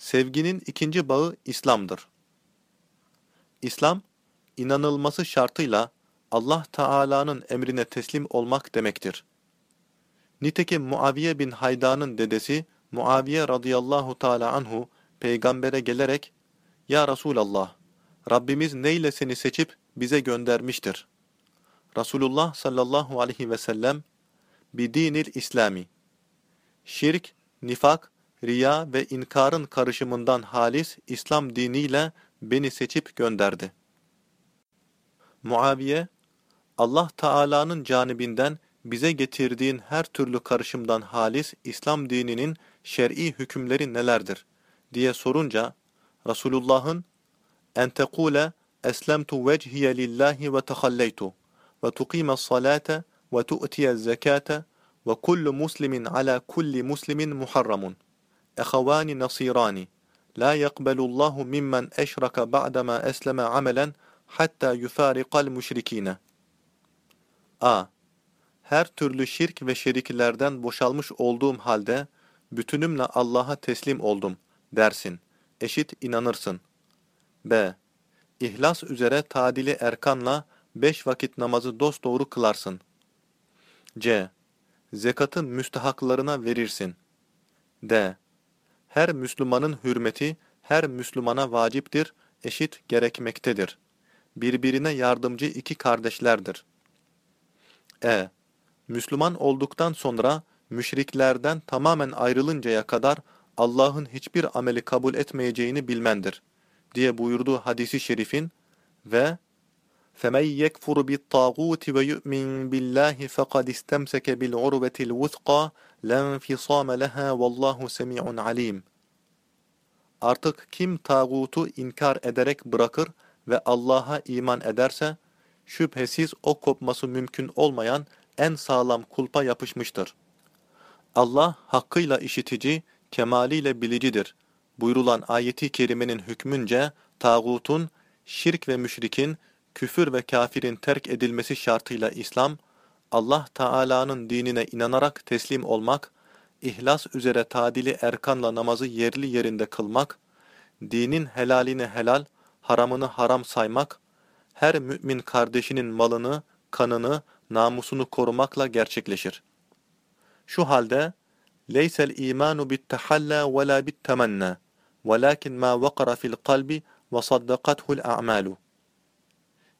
Sevginin ikinci bağı İslam'dır. İslam, inanılması şartıyla Allah Teala'nın emrine teslim olmak demektir. Nitekim Muaviye bin Haydan'ın dedesi Muaviye radıyallahu teala anhu peygambere gelerek Ya Resulallah, Rabbimiz neyle seni seçip bize göndermiştir? Resulullah sallallahu aleyhi ve sellem bidinil İslami şirk, nifak, riya ve inkarın karışımından halis İslam diniyle beni seçip gönderdi. Muaviye, Allah Teala'nın canibinden bize getirdiğin her türlü karışımdan halis İslam dininin şer'i hükümleri nelerdir diye sorunca Resulullah'ın en tekule eslemtu vecihiye lillahi ve tehalleytu ve tuqime salate ve tu'tiye zekate ve kullu muslimin ala kulli muslimin muharramun ehavani nasirani la yekbelullahu mimmen eşraka ba'dama esleme amelen hatta yufarikal müşrikine A. Her türlü şirk ve şeriklerden boşalmış olduğum halde bütünümle Allah'a teslim oldum dersin. Eşit inanırsın. B. İhlas üzere tadili erkanla beş vakit namazı dosdoğru kılarsın. C. Zekatı müstehaklarına verirsin. D Her Müslümanın hürmeti her Müslümana vaciptir, eşit gerekmektedir. Birbirine yardımcı iki kardeşlerdir. E. Müslüman olduktan sonra müşriklerden tamamen ayrılıncaya kadar Allah'ın hiçbir ameli kabul etmeyeceğini bilmendir diye buyurduğu hadisi şerifin ve فَمَنْ يَكْفُرُ بِالطَّاغُوتِ وَيُؤْمِنْ بِاللّٰهِ فَقَدْ اسْتَمْسَكَ بِالْعُرْوَةِ الْوُثْقَى لَا انْفِصَامَ لَهَا وَاللّٰهُ سَمِيعٌ عَلِيمٌ Artık kim tağutu inkar ederek bırakır ve Allah'a iman ederse, şüphesiz o kopması mümkün olmayan en sağlam kulpa yapışmıştır. Allah hakkıyla işitici, kemaliyle bilicidir. Buyurulan ayeti kerimenin hükmünce, tağutun, şirk ve müşrikin, küfür ve kafirin terk edilmesi şartıyla İslam, Allah Teala'nın dinine inanarak teslim olmak, ihlas üzere tadili erkanla namazı yerli yerinde kılmak, dinin helalini helal, haramını haram saymak, her mümin kardeşinin malını, kanını, namusunu korumakla gerçekleşir. Şu halde, bittehalla ve la bittemenna, velakin ma vakara fil kalbi ve saddakathu'l a'malu.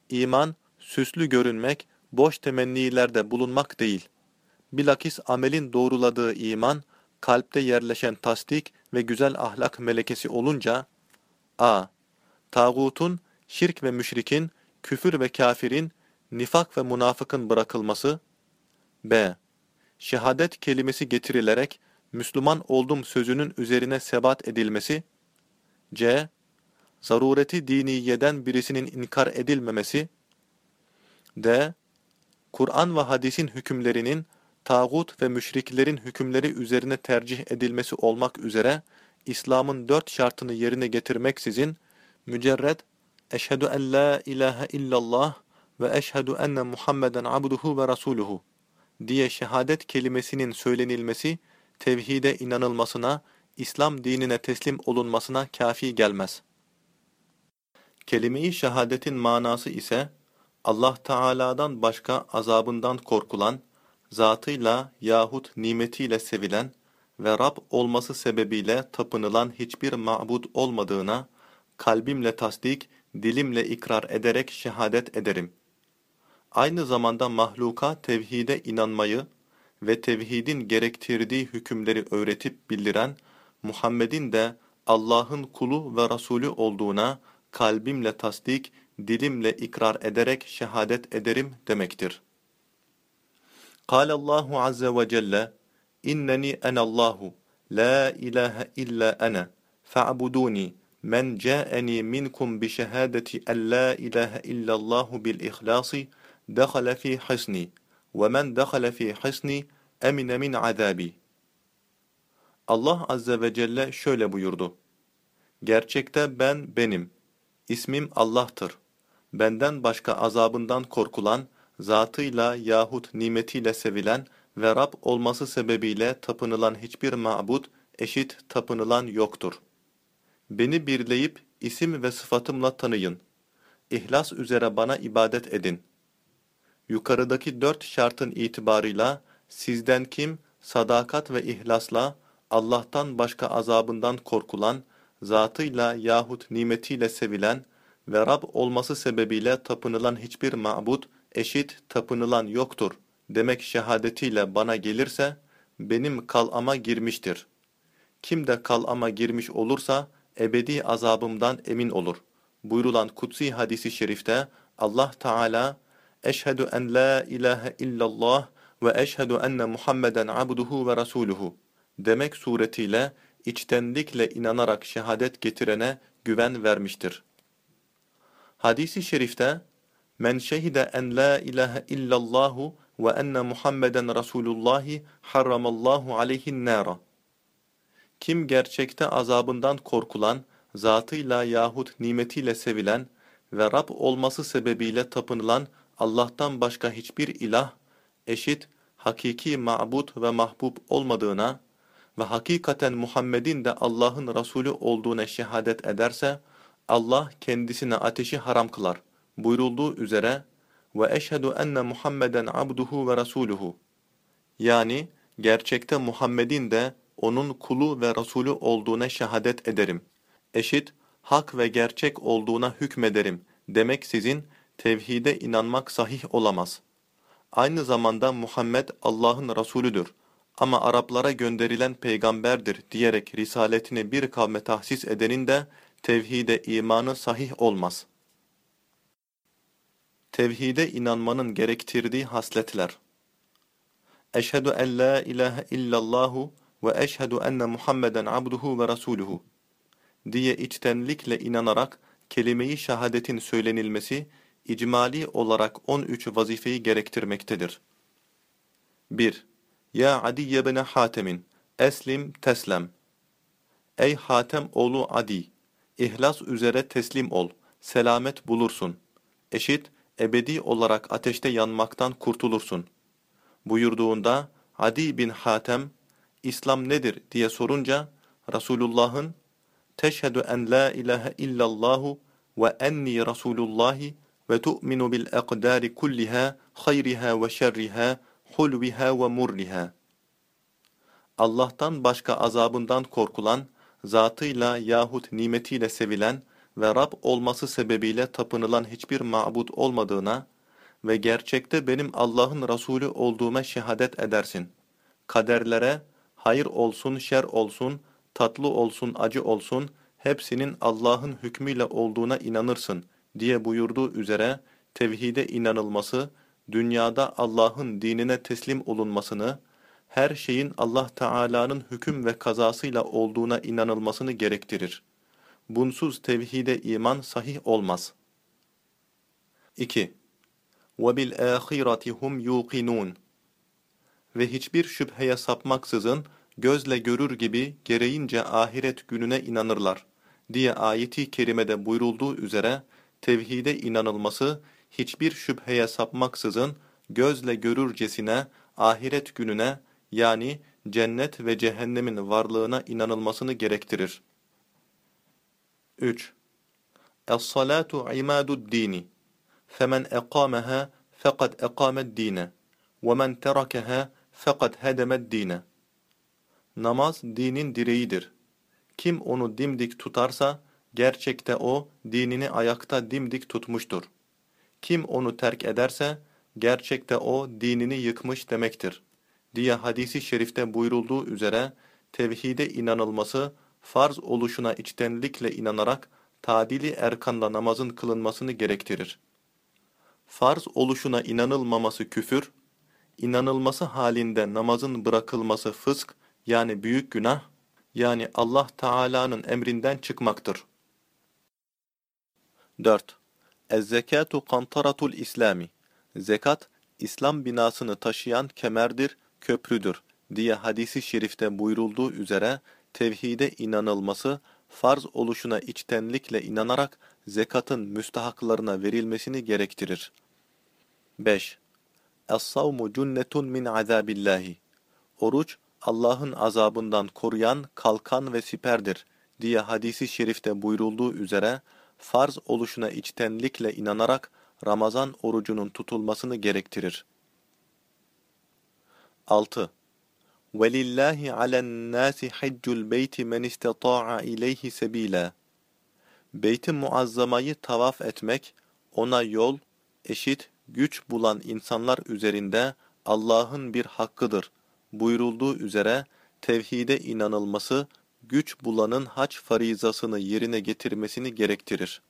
İman, süslü görünmek, boş temennilerde bulunmak değil. Bilakis amelin doğruladığı iman, kalpte yerleşen tasdik ve güzel ahlak melekesi olunca, a. Tağutun, şirk ve müşrikin, küfür ve kafirin, nifak ve münafıkın bırakılması, b. Şehadet kelimesi getirilerek, Müslüman oldum sözünün üzerine sebat edilmesi, c. Zarureti diniyeden birisinin inkar edilmemesi, d. Kur'an ve hadisin hükümlerinin, tağut ve müşriklerin hükümleri üzerine tercih edilmesi olmak üzere, İslam'ın dört şartını yerine getirmeksizin, mücerred, eşhedü en la ilahe illallah ve eşhedü enne Muhammeden abduhu ve rasuluhu diye şehadet kelimesinin söylenilmesi, tevhide inanılmasına, İslam dinine teslim olunmasına kafi gelmez. Kelime-i şehadetin manası ise, Allah Teala'dan başka azabından korkulan, zatıyla yahut nimetiyle sevilen ve Rab olması sebebiyle tapınılan hiçbir ma'bud olmadığına, kalbimle tasdik, dilimle ikrar ederek şehadet ederim. Aynı zamanda mahluka tevhide inanmayı ve tevhidin gerektirdiği hükümleri öğretip bildiren, Muhammed'in de Allah'ın kulu ve Resulü olduğuna kalbimle tasdik, dilimle ikrar ederek şehadet ederim demektir. قال الله عز وجل إنني أنا الله لا إله إلا أنا فاعبدوني من جاءني منكم بشهادة أن لا إله إلا الله بالإخلاص دخل في حصني ومن دخل في حصني أمن من عذابي Allah Azze ve Celle şöyle buyurdu. Gerçekte ben benim. İsmim Allah'tır. Benden başka azabından korkulan, zatıyla yahut nimetiyle sevilen ve Rab olması sebebiyle tapınılan hiçbir ma'bud, eşit tapınılan yoktur. Beni birleyip isim ve sıfatımla tanıyın. İhlas üzere bana ibadet edin. Yukarıdaki dört şartın itibarıyla sizden kim sadakat ve ihlasla Allah'tan başka azabından korkulan, zatıyla yahut nimetiyle sevilen ve Rab olması sebebiyle tapınılan hiçbir ma'bud, eşit tapınılan yoktur demek şehadetiyle bana gelirse, benim kalama girmiştir. Kim de kalama girmiş olursa, ebedi azabımdan emin olur. Buyurulan kutsi hadisi şerifte, Allah Teala, Eşhedü en la ilahe illallah ve eşhedü enne Muhammeden abduhu ve rasuluhu demek suretiyle içtenlikle inanarak şehadet getirene güven vermiştir. Hadisi şerifte Men şehide en la ilahe illallahu ve enne Muhammeden Resulullahi harramallahu aleyhin nara. Kim gerçekte azabından korkulan, zatıyla yahut nimetiyle sevilen ve Rab olması sebebiyle tapınılan Allah'tan başka hiçbir ilah, eşit, hakiki ma'bud ve mahbub olmadığına ve hakikaten Muhammed'in de Allah'ın Resulü olduğuna şehadet ederse, Allah kendisine ateşi haram kılar. Buyurulduğu üzere, ve eşhedü enne Muhammeden abduhu ve rasuluhu. Yani gerçekte Muhammed'in de onun kulu ve Resulü olduğuna şehadet ederim. Eşit, hak ve gerçek olduğuna hükmederim demek sizin tevhide inanmak sahih olamaz. Aynı zamanda Muhammed Allah'ın Resulüdür ama Araplara gönderilen peygamberdir diyerek risaletini bir kavme tahsis edenin de tevhide imanı sahih olmaz. Tevhide inanmanın gerektirdiği hasletler Eşhedü en la ilahe illallahu ve eşhedü enne Muhammeden abduhu ve rasuluhu diye içtenlikle inanarak kelime-i şehadetin söylenilmesi icmali olarak 13 vazifeyi gerektirmektedir. 1. Ya Adi bin Hatem'in eslim teslem Ey Hatem oğlu Adi ihlas üzere teslim ol selamet bulursun eşit ebedi olarak ateşte yanmaktan kurtulursun buyurduğunda Adi bin Hatem İslam nedir diye sorunca Resulullah'ın teşhedü en la ilahe illallahu ve enni Resulullahi ve tu'minu bil aqdari kulliha hayriha ve şerriha hulviha ve murriha. Allah'tan başka azabından korkulan, zatıyla yahut nimetiyle sevilen ve Rab olması sebebiyle tapınılan hiçbir ma'bud olmadığına ve gerçekte benim Allah'ın Resulü olduğuma şehadet edersin. Kaderlere, hayır olsun, şer olsun, tatlı olsun, acı olsun, hepsinin Allah'ın hükmüyle olduğuna inanırsın diye buyurduğu üzere tevhide inanılması, dünyada Allah'ın dinine teslim olunmasını, her şeyin Allah Teala'nın hüküm ve kazasıyla olduğuna inanılmasını gerektirir. Bunsuz tevhide iman sahih olmaz. 2. وَبِالْآخِرَةِ هُمْ يُوقِنُونَ Ve hiçbir şüpheye sapmaksızın, gözle görür gibi gereğince ahiret gününe inanırlar diye ayeti kerimede buyurulduğu üzere tevhide inanılması hiçbir şüpheye sapmaksızın gözle görürcesine ahiret gününe yani cennet ve cehennemin varlığına inanılmasını gerektirir. 3. Es-salatu imadud dini. Femen eqamaha fekad eqamed dine. Ve men terakaha fekad hedemed dine. Namaz dinin direğidir. Kim onu dimdik tutarsa gerçekte o dinini ayakta dimdik tutmuştur. Kim onu terk ederse gerçekte o dinini yıkmış demektir. Diye hadisi şerifte buyurulduğu üzere tevhide inanılması farz oluşuna içtenlikle inanarak tadili erkanda namazın kılınmasını gerektirir. Farz oluşuna inanılmaması küfür, inanılması halinde namazın bırakılması fısk yani büyük günah, yani Allah Teala'nın emrinden çıkmaktır. 4. Ez-zekatu kantaratul İslami. Zekat, İslam binasını taşıyan kemerdir, köprüdür diye hadisi şerifte buyurulduğu üzere tevhide inanılması, farz oluşuna içtenlikle inanarak zekatın müstahaklarına verilmesini gerektirir. 5. Es-savmu cunnetun min azabillahi. Oruç, Allah'ın azabından koruyan kalkan ve siperdir diye hadisi şerifte buyrulduğu üzere farz oluşuna içtenlikle inanarak Ramazan orucunun tutulmasını gerektirir. 6. وَلِلَّهِ عَلَى النَّاسِ حَجُّ الْبَيْتِ مَنْ اسْتَطَاعَ اِلَيْهِ سَب۪يلًا Beyt-i Muazzama'yı tavaf etmek, ona yol, eşit, güç bulan insanlar üzerinde Allah'ın bir hakkıdır. Buyurulduğu üzere tevhide inanılması, güç bulanın hac farizasını yerine getirmesini gerektirir.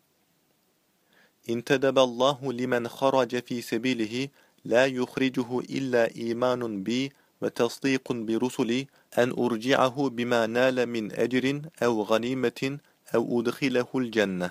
İntedeballahu limen kharace fi sebilihi la yukhrijuhu illa imanun bi ve tasdikun bi rusuli en urci'ahu bima nale min ecrin ev ganimetin ev udkhilehul cenne.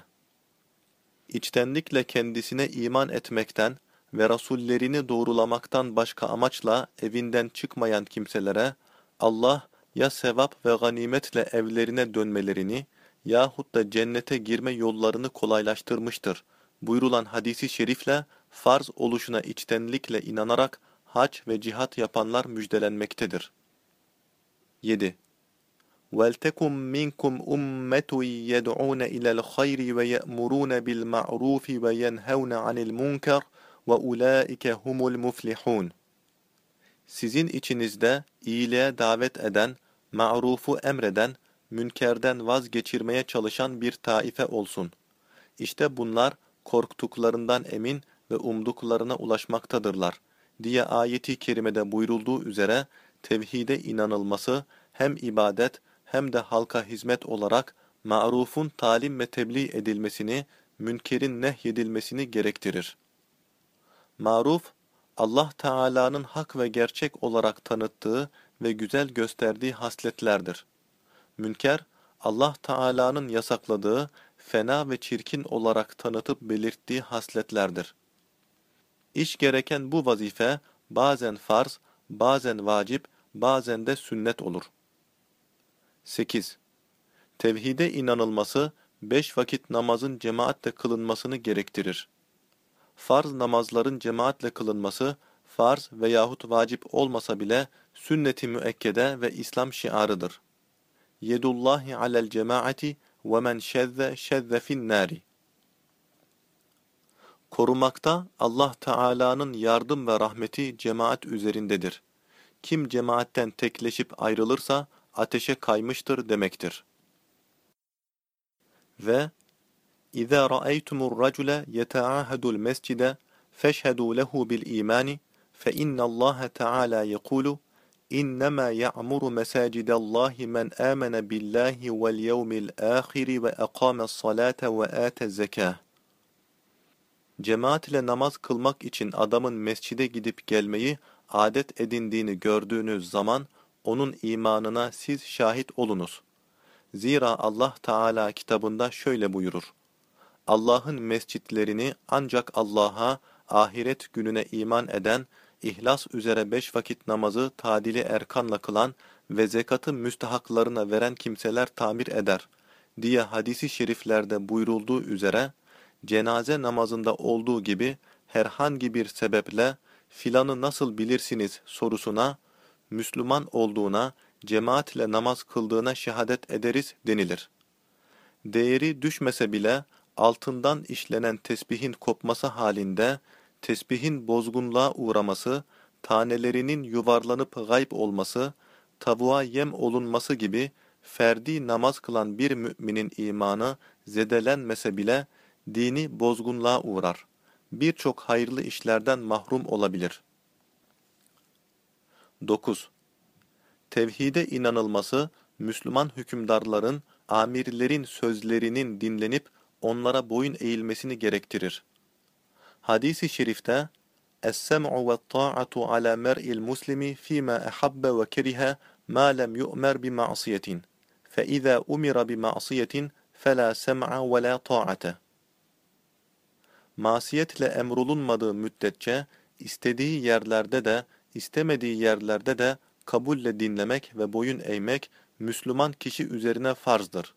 İçtenlikle kendisine iman etmekten ve rasullerini doğrulamaktan başka amaçla evinden çıkmayan kimselere Allah ya sevap ve ganimetle evlerine dönmelerini yahut da cennete girme yollarını kolaylaştırmıştır. Buyurulan hadisi şerifle farz oluşuna içtenlikle inanarak hac ve cihat yapanlar müjdelenmektedir. 7. وَلْتَكُمْ مِنْكُمْ أُمَّةٌ يَدْعُونَ إِلَى الْخَيْرِ وَيَأْمُرُونَ بِالْمَعْرُوفِ وَيَنْهَوْنَ عَنِ الْمُنْكَرِ وَأُولَٰئِكَ هُمُ الْمُفْلِحُونَ Sizin içinizde iyiliğe davet eden, ma'rufu emreden, münkerden vazgeçirmeye çalışan bir taife olsun. İşte bunlar korktuklarından emin ve umduklarına ulaşmaktadırlar diye ayeti kerimede buyurulduğu üzere tevhide inanılması hem ibadet hem de halka hizmet olarak ma'rufun talim ve tebliğ edilmesini, münkerin nehyedilmesini gerektirir. Maruf, Allah Teala'nın hak ve gerçek olarak tanıttığı ve güzel gösterdiği hasletlerdir. Münker, Allah Teala'nın yasakladığı, fena ve çirkin olarak tanıtıp belirttiği hasletlerdir. İş gereken bu vazife bazen farz, bazen vacip, bazen de sünnet olur. 8. Tevhide inanılması, beş vakit namazın cemaatle kılınmasını gerektirir. Farz namazların cemaatle kılınması, farz veyahut vacip olmasa bile sünnet-i müekkede ve İslam şiarıdır. Yedullahi alel cemaati ve men şezze şezze fin nari. Korumakta Allah Teala'nın yardım ve rahmeti cemaat üzerindedir. Kim cemaatten tekleşip ayrılırsa ateşe kaymıştır demektir. Ve إذا رأيتم الرجل يتعاهد المسجد فاشهدوا له بالإيمان فإن الله تعالى يقول إنما يعمر مساجد الله من آمن بالله واليوم الآخر وأقام الصلاة وآتى الزكاة Cemaat ile namaz kılmak için adamın mescide gidip gelmeyi adet edindiğini gördüğünüz zaman onun imanına siz şahit olunuz. Zira Allah Teala kitabında şöyle buyurur. Allah'ın mescitlerini ancak Allah'a, ahiret gününe iman eden, ihlas üzere beş vakit namazı tadili erkanla kılan ve zekatı müstahaklarına veren kimseler tamir eder diye hadisi şeriflerde buyurulduğu üzere, cenaze namazında olduğu gibi herhangi bir sebeple filanı nasıl bilirsiniz sorusuna, Müslüman olduğuna, cemaatle namaz kıldığına şehadet ederiz denilir. Değeri düşmese bile altından işlenen tesbihin kopması halinde, tesbihin bozgunluğa uğraması, tanelerinin yuvarlanıp gayb olması, tavuğa yem olunması gibi ferdi namaz kılan bir müminin imanı zedelenmese bile dini bozgunluğa uğrar. Birçok hayırlı işlerden mahrum olabilir. 9. Tevhide inanılması, Müslüman hükümdarların, amirlerin sözlerinin dinlenip onlara boyun eğilmesini gerektirir. Hadis-i şerifte Es-sem'u ve't-ta'atu ala mer'il muslimi fîmâ ehabbe ve keriha mâ lem yu'mer bi ma'siyetin. Fe izâ umira bi ma'siyetin ve. Masiyetle emrolunmadığı müddetçe istediği yerlerde de istemediği yerlerde de kabulle dinlemek ve boyun eğmek Müslüman kişi üzerine farzdır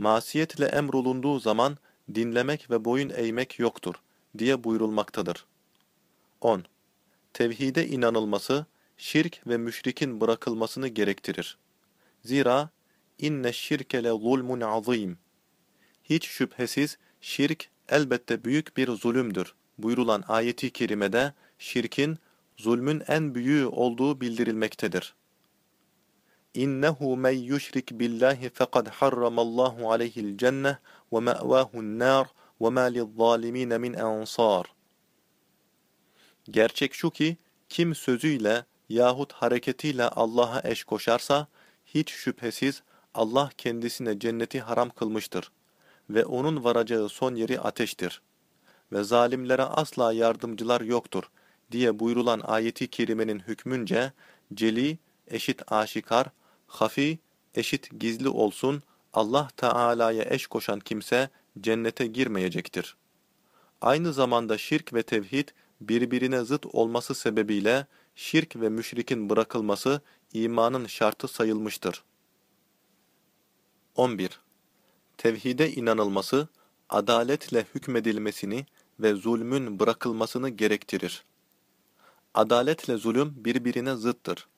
masiyetle emrolunduğu zaman dinlemek ve boyun eğmek yoktur diye buyurulmaktadır. 10. Tevhide inanılması, şirk ve müşrikin bırakılmasını gerektirir. Zira inne şirke zulmun azim. Hiç şüphesiz şirk elbette büyük bir zulümdür. Buyurulan ayeti kerimede şirkin zulmün en büyüğü olduğu bildirilmektedir. İnnehu men yushrik billahi fekad harramallahu aleyhi'l cenneh ve ma'vahu'n nar ve ma lizzalimin min ansar. Gerçek şu ki kim sözüyle yahut hareketiyle Allah'a eş koşarsa hiç şüphesiz Allah kendisine cenneti haram kılmıştır ve onun varacağı son yeri ateştir. Ve zalimlere asla yardımcılar yoktur diye buyrulan ayeti kerimenin hükmünce celi eşit aşikar, hafi eşit gizli olsun Allah Teala'ya eş koşan kimse cennete girmeyecektir. Aynı zamanda şirk ve tevhid birbirine zıt olması sebebiyle şirk ve müşrikin bırakılması imanın şartı sayılmıştır. 11. Tevhide inanılması, adaletle hükmedilmesini ve zulmün bırakılmasını gerektirir. Adaletle zulüm birbirine zıttır.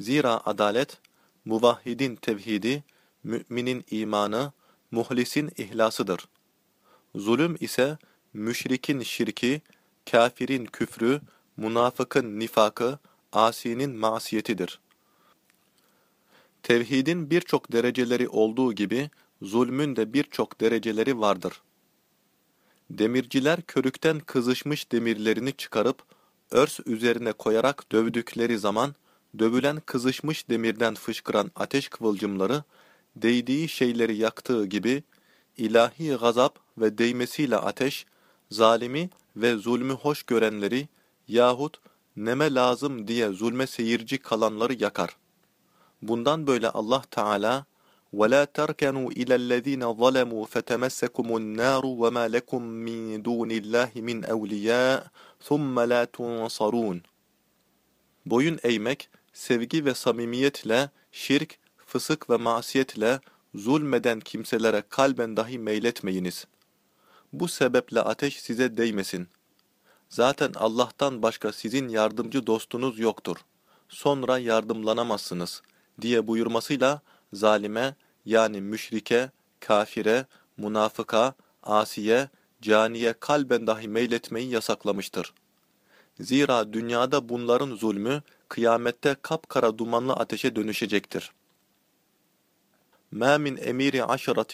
Zira adalet, muvahhidin tevhidi, müminin imanı, muhlisin ihlasıdır. Zulüm ise müşrikin şirki, kafirin küfrü, münafıkın nifakı, asinin masiyetidir. Tevhidin birçok dereceleri olduğu gibi, zulmün de birçok dereceleri vardır. Demirciler körükten kızışmış demirlerini çıkarıp, örs üzerine koyarak dövdükleri zaman, dövülen kızışmış demirden fışkıran ateş kıvılcımları, değdiği şeyleri yaktığı gibi, ilahi gazap ve değmesiyle ateş, zalimi ve zulmü hoş görenleri yahut neme lazım diye zulme seyirci kalanları yakar. Bundan böyle Allah Teala وَلَا تَرْكَنُوا إِلَى الَّذ۪ينَ ظَلَمُوا فَتَمَسَّكُمُ النَّارُ وَمَا لَكُمْ مِنْ دُونِ اللّٰهِ مِنْ أَوْلِيَاءَ ثُمَّ لَا تُنْصَرُونَ Boyun eğmek, sevgi ve samimiyetle, şirk, fısık ve masiyetle zulmeden kimselere kalben dahi meyletmeyiniz. Bu sebeple ateş size değmesin. Zaten Allah'tan başka sizin yardımcı dostunuz yoktur. Sonra yardımlanamazsınız diye buyurmasıyla zalime yani müşrike, kafire, münafıka, asiye, caniye kalben dahi meyletmeyi yasaklamıştır. Zira dünyada bunların zulmü kıyamette kapkara dumanlı ateşe dönüşecektir. مَا مِنْ اَمِيرِ عَشَرَةٍ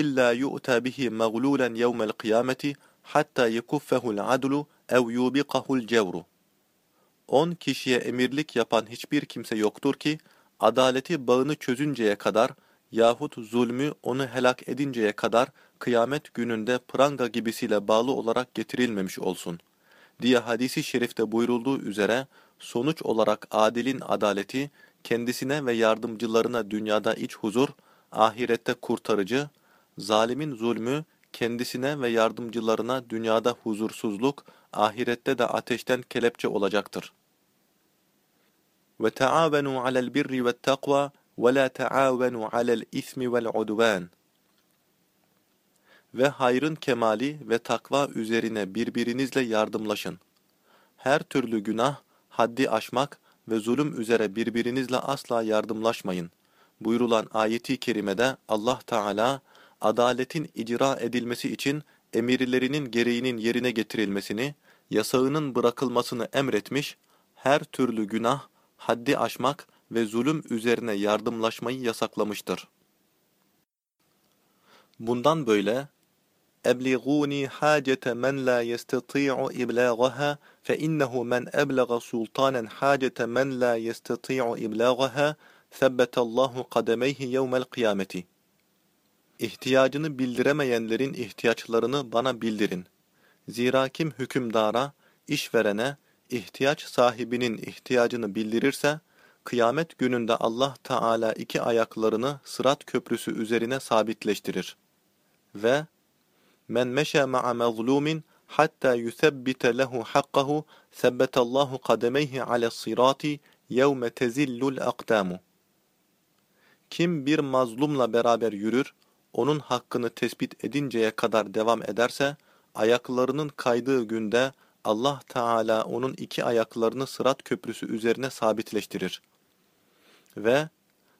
إِلَّا يُؤْتَى بِهِ مَغْلُولًا يَوْمَ الْقِيَامَةِ حَتَّى يَكُفَّهُ الْعَدْلُ اَوْ يُوبِقَهُ الْجَوْرُ On kişiye emirlik yapan hiçbir kimse yoktur ki, adaleti bağını çözünceye kadar yahut zulmü onu helak edinceye kadar kıyamet gününde pranga gibisiyle bağlı olarak getirilmemiş olsun. Diye hadisi şerifte buyurulduğu üzere sonuç olarak adilin adaleti kendisine ve yardımcılarına dünyada iç huzur, ahirette kurtarıcı, zalimin zulmü kendisine ve yardımcılarına dünyada huzursuzluk, ahirette de ateşten kelepçe olacaktır. وَتَعَاوَنُوا عَلَى الْبِرِّ وَالتَّقْوَى وَلَا تَعَاوَنُوا عَلَى الْإِثْمِ وَالْعُدْوَانِ Ve hayrın kemali ve takva üzerine birbirinizle yardımlaşın. Her türlü günah, haddi aşmak ve zulüm üzere birbirinizle asla yardımlaşmayın. Buyurulan ayeti kerimede Allah Teala adaletin icra edilmesi için emirlerinin gereğinin yerine getirilmesini, yasağının bırakılmasını emretmiş, her türlü günah, haddi aşmak ve zulüm üzerine yardımlaşmayı yasaklamıştır. Bundan böyle اَبْلِغُونِي حَاجَةَ مَنْ لَا يَسْتَطِيعُ إِبْلَاغَهَا فَإِنَّهُ مَنْ أَبْلَغَ سُلْطَانًا حَاجَةَ مَنْ لَا يَسْتَطِيعُ إِبْلَاغَهَا ثَبَّتَ اللّٰهُ قَدَمَيْهِ يَوْمَ الْقِيَامَةِ İhtiyacını bildiremeyenlerin ihtiyaçlarını bana bildirin. Zira kim hükümdara, işverene, ihtiyaç sahibinin ihtiyacını bildirirse, kıyamet gününde Allah Teala iki ayaklarını sırat köprüsü üzerine sabitleştirir. Ve men meşe ma'a mazlumin hatta yusebbite lehu hakkahu sebbetallahu kademeyhi ala sirati yevme tezillul akdamu. Kim bir mazlumla beraber yürür, onun hakkını tespit edinceye kadar devam ederse, ayaklarının kaydığı günde Allah Teala onun iki ayaklarını sırat köprüsü üzerine sabitleştirir. Ve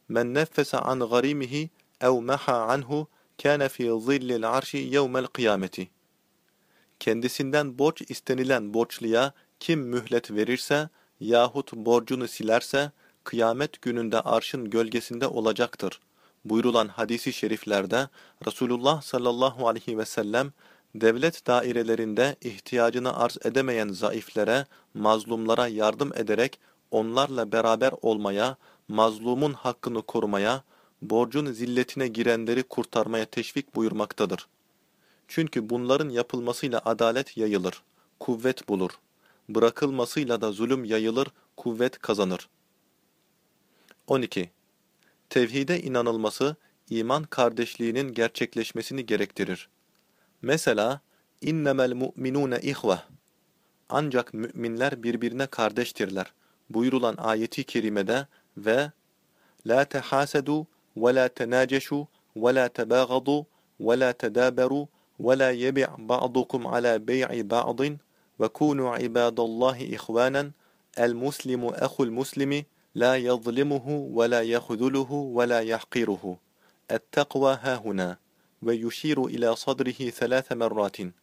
men neffese an garimihi ev meha anhu kâne fî zillil arşi yevmel kıyameti. Kendisinden borç istenilen borçluya kim mühlet verirse yahut borcunu silerse kıyamet gününde arşın gölgesinde olacaktır. Buyurulan hadisi şeriflerde Resulullah sallallahu aleyhi ve sellem devlet dairelerinde ihtiyacını arz edemeyen zaiflere, mazlumlara yardım ederek onlarla beraber olmaya, mazlumun hakkını korumaya, borcun zilletine girenleri kurtarmaya teşvik buyurmaktadır. Çünkü bunların yapılmasıyla adalet yayılır, kuvvet bulur. Bırakılmasıyla da zulüm yayılır, kuvvet kazanır. 12. Tevhide inanılması, iman kardeşliğinin gerçekleşmesini gerektirir. Mesela, innemel mu'minune ihve. Ancak müminler birbirine kardeştirler. Buyurulan ayeti kerimede ve La tehasedu ve la tenaceşu ve la tebâgadu ve la tedâberu ve la yebi' ba'dukum ala bey'i ba'din ve kûnû ibâdallâhi ihvânen el muslimu ehul muslimi la yazlimuhu ve la yahzuluhu ve la yahqiruhu. التقوى ها هنا ve yushiru ila sadrihi selase merratin.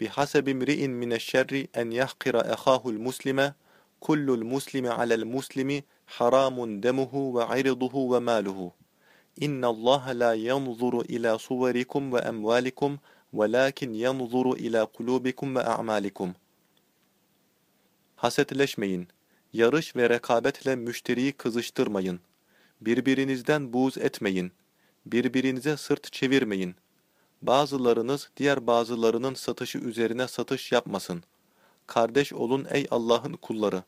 Bihasebi mri'in mineşşerri en yahkira ehahul muslime, kullul muslime alel muslimi haramun demuhu ve irduhu ve maluhu. İnna Allah la yanzuru ila suverikum ve emvalikum velakin yanzuru ila kulubikum ve a'malikum. Hasetleşmeyin. Yarış ve rekabetle müşteriyi kızıştırmayın. Birbirinizden buğz etmeyin.'' Birbirinize sırt çevirmeyin. Bazılarınız diğer bazılarının satışı üzerine satış yapmasın. Kardeş olun ey Allah'ın kulları.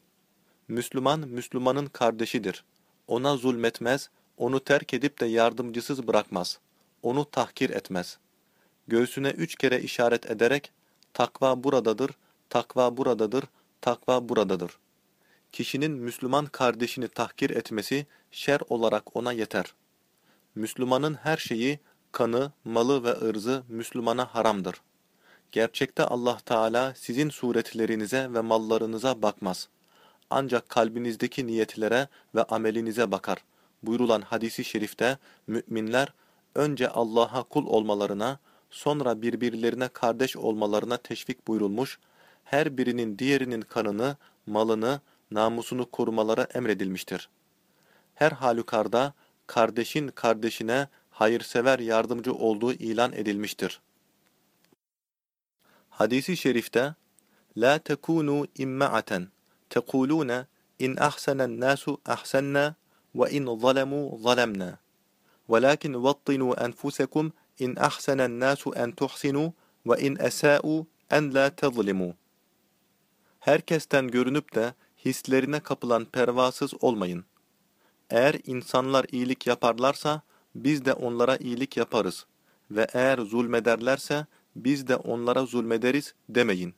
Müslüman, Müslümanın kardeşidir. Ona zulmetmez, onu terk edip de yardımcısız bırakmaz. Onu tahkir etmez. Göğsüne üç kere işaret ederek, takva buradadır, takva buradadır, takva buradadır. Kişinin Müslüman kardeşini tahkir etmesi şer olarak ona yeter. Müslümanın her şeyi, kanı, malı ve ırzı Müslümana haramdır. Gerçekte Allah Teala sizin suretlerinize ve mallarınıza bakmaz. Ancak kalbinizdeki niyetlere ve amelinize bakar. Buyurulan hadisi şerifte müminler önce Allah'a kul olmalarına, sonra birbirlerine kardeş olmalarına teşvik buyurulmuş, her birinin diğerinin kanını, malını, namusunu korumaları emredilmiştir. Her halükarda kardeşin kardeşine hayırsever yardımcı olduğu ilan edilmiştir. Hadisi şerifte La tekunu imma'aten tekulune in ahsenen nasu ahsenna ve in zalemu zalemna. ولكن وطنوا أنفسكم إن أحسن الناس أن تحسنوا وإن أساءوا أن لا تظلموا. Herkesten görünüp de hislerine kapılan pervasız olmayın. Eğer insanlar iyilik yaparlarsa biz de onlara iyilik yaparız ve eğer zulmederlerse biz de onlara zulmederiz demeyin.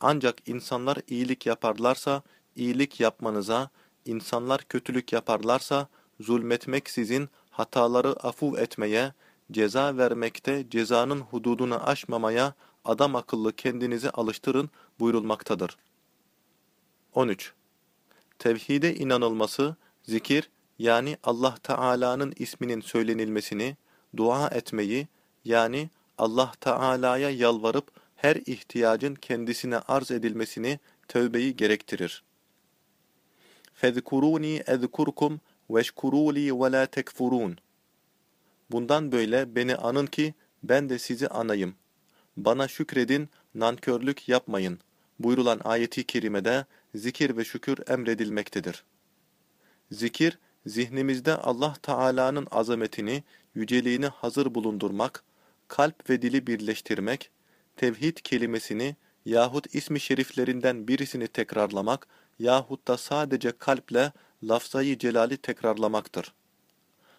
Ancak insanlar iyilik yaparlarsa iyilik yapmanıza, insanlar kötülük yaparlarsa zulmetmek sizin hataları afu etmeye, ceza vermekte cezanın hududunu aşmamaya adam akıllı kendinizi alıştırın buyurulmaktadır. 13. Tevhide inanılması, zikir yani Allah Teala'nın isminin söylenilmesini, dua etmeyi yani Allah Teala'ya yalvarıp her ihtiyacın kendisine arz edilmesini, tövbeyi gerektirir. فَذْكُرُونِي اَذْكُرْكُمْ وَاشْكُرُوا لِي وَلَا تَكْفُرُونَ Bundan böyle beni anın ki ben de sizi anayım. Bana şükredin, nankörlük yapmayın. Buyurulan ayeti kerimede zikir ve şükür emredilmektedir. Zikir, zihnimizde Allah Teala'nın azametini, yüceliğini hazır bulundurmak, kalp ve dili birleştirmek, tevhid kelimesini yahut ismi şeriflerinden birisini tekrarlamak yahut da sadece kalple lafzayı celali tekrarlamaktır.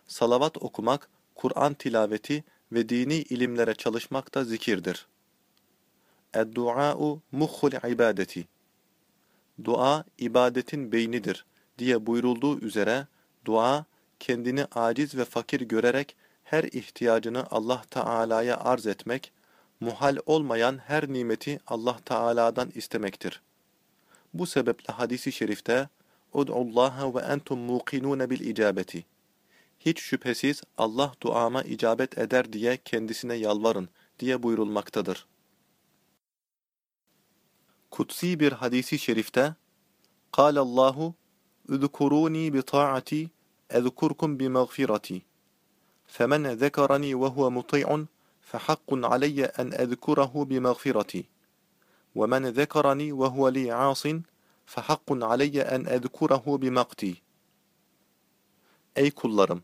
Salavat okumak, Kur'an tilaveti ve dini ilimlere çalışmak da zikirdir. Ed-dua'u muhhul ibadeti. Dua, ibadetin beynidir diye buyurulduğu üzere, dua, kendini aciz ve fakir görerek her ihtiyacını Allah Teala'ya arz etmek, muhal olmayan her nimeti Allah Teala'dan istemektir. Bu sebeple hadisi şerifte, Ud'ullaha ve entum muqinun bil icabeti. Hiç şüphesiz Allah duama icabet eder diye kendisine yalvarın diye buyurulmaktadır. Kutsi bir hadisi şerifte قال الله اذكروني بطاعتي اذكركم بمغفرتي فمن ذكرني وهو مطيع فحق علي أن أذكره بمغفرتي ومن ذكرني وهو لي عاص فحق علي أن أذكره بمقتي Ey kullarım!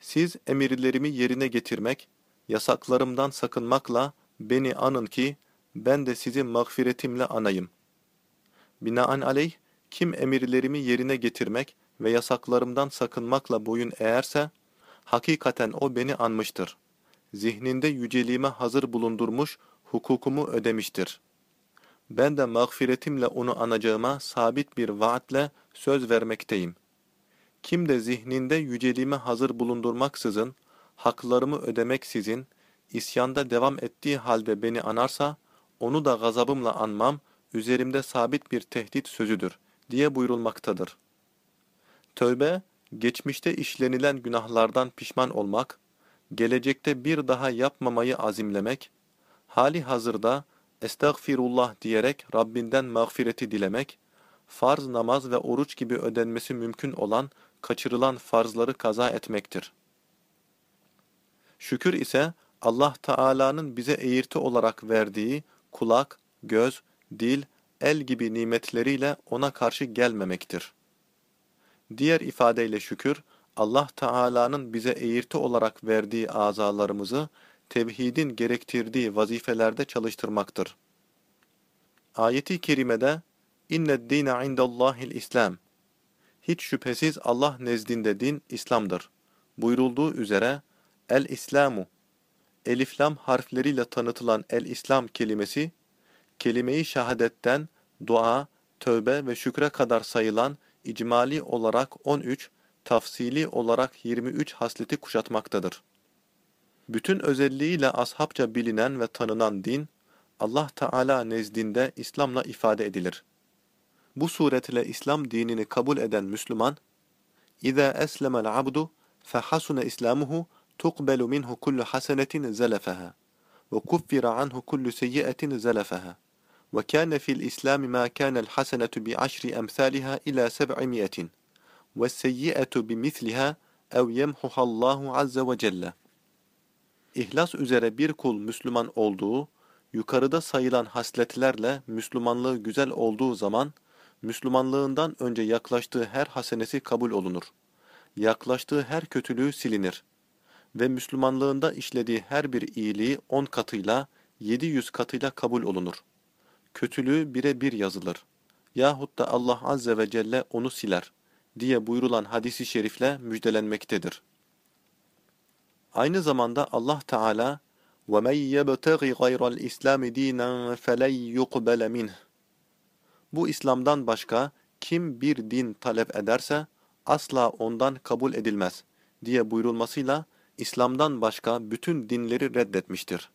Siz emirlerimi yerine getirmek, yasaklarımdan sakınmakla beni anın ki ben de sizi mağfiretimle anayım. Binaenaleyh, kim emirlerimi yerine getirmek ve yasaklarımdan sakınmakla boyun eğerse, hakikaten o beni anmıştır. Zihninde yüceliğime hazır bulundurmuş, hukukumu ödemiştir. Ben de mağfiretimle onu anacağıma sabit bir vaatle söz vermekteyim. Kim de zihninde yüceliğime hazır bulundurmaksızın, haklarımı ödemeksizin, isyanda devam ettiği halde beni anarsa, onu da gazabımla anmam, üzerimde sabit bir tehdit sözüdür, diye buyurulmaktadır. Tövbe, geçmişte işlenilen günahlardan pişman olmak, gelecekte bir daha yapmamayı azimlemek, hali hazırda estağfirullah diyerek Rabbinden mağfireti dilemek, farz namaz ve oruç gibi ödenmesi mümkün olan kaçırılan farzları kaza etmektir. Şükür ise Allah Teala'nın bize eğirti olarak verdiği kulak, göz, dil, el gibi nimetleriyle ona karşı gelmemektir. Diğer ifadeyle şükür, Allah Teala'nın bize eğirti olarak verdiği azalarımızı tevhidin gerektirdiği vazifelerde çalıştırmaktır. Ayeti kerimede İnned dîne indallâhil İslam Hiç şüphesiz Allah nezdinde din İslam'dır. Buyurulduğu üzere El-İslamu Eliflam harfleriyle tanıtılan El-İslam kelimesi kelime-i şehadetten dua, tövbe ve şükre kadar sayılan icmali olarak 13, tafsili olarak 23 hasleti kuşatmaktadır. Bütün özelliğiyle ashabça bilinen ve tanınan din, Allah Teala nezdinde İslam'la ifade edilir. Bu suretle İslam dinini kabul eden Müslüman, اِذَا أَسْلَمَ الْعَبْدُ فَحَسُنَ إِسْلَامُهُ تُقْبَلُ مِنْهُ كُلُّ حَسَنَةٍ زَلَفَهَا وَكُفِّرَ عَنْهُ كُلُّ سَيِّئَةٍ زَلَفَهَا وَكَانَ فِي الْإِسْلَامِ مَا كَانَ الْحَسَنَةُ بِعَشْرِ أَمْثَالِهَا إِلَى سَبْعِمِيَةٍ وَالسَّيِّئَةُ بِمِثْلِهَا اَوْ يَمْحُهَا اللّٰهُ عَزَّ وَجَلَّ İhlas üzere bir kul Müslüman olduğu, yukarıda sayılan hasletlerle Müslümanlığı güzel olduğu zaman, Müslümanlığından önce yaklaştığı her hasenesi kabul olunur. Yaklaştığı her kötülüğü silinir. Ve Müslümanlığında işlediği her bir iyiliği on katıyla, yedi yüz katıyla kabul olunur. Kötülüğü bire bir yazılır. Yahut da Allah Azze ve Celle onu siler diye buyurulan hadisi şerifle müjdelenmektedir. Aynı zamanda Allah Teala وَمَنْ يَبْتَغِ غَيْرَ الْإِسْلَامِ دِينًا فَلَنْ يُقْبَلَ مِنْهِ Bu İslam'dan başka kim bir din talep ederse asla ondan kabul edilmez diye buyurulmasıyla İslam'dan başka bütün dinleri reddetmiştir.